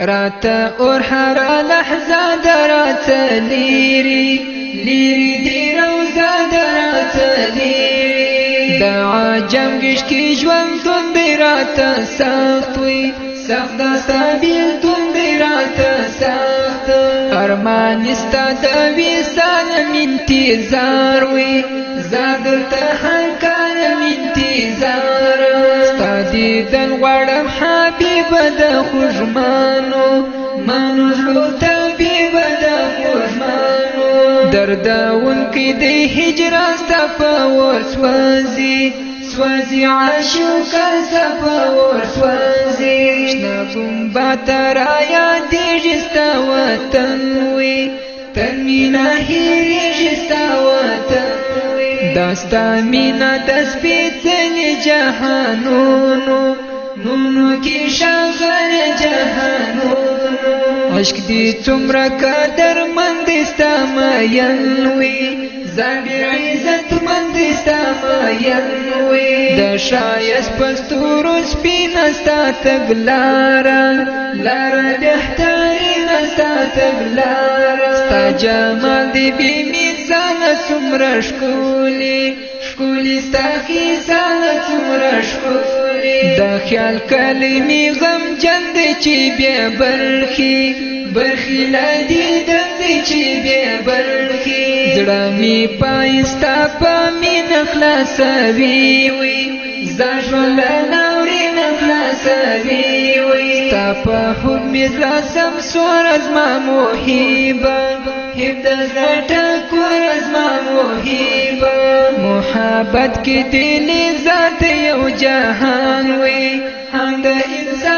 رات اور هر لحظه درات لیری لیری دی روزا درات لیری دعا جمگش کی ژوند تون دی رات سخت وی سخت سبیل تون دی رات سخت ارمان است د وسان انتظار وی زاد ته لیدن غواړم حبیبه د خوږمانو مانو ژوند حبیبه د خوږمانو درداون کې د هجران ستا په وسوځي سوځي عاشق ستا په وسوځي شنه بمبا تر آیا دې جستا وطن وي تن مینا هي داستا مینا تسپیڅنی جهانونو نونو کې شغل جهانونو عشق دې څومره قدر مند ستا مین وي زابر عزت مند ستا مین وي د شایست پستورو سپینا ستا تګلارا لار د احتاري نستا تګلارا ستا جمال دې بي زانا سمرا شکولی شکولی ستاخی زانا سمرا شکولی دا خیال کلمی غم جند چی بیا برخی برخی لادی دند چی بیا برخی زڑامی پایستا پا مین خلاصوی وی زاشولا نوری نخلاصوی تا په حکم زاسم سور از ما موهیبا هبد زټه کور از ما موهیبا محبت کې دې ذات یو جهان وي هم د انسان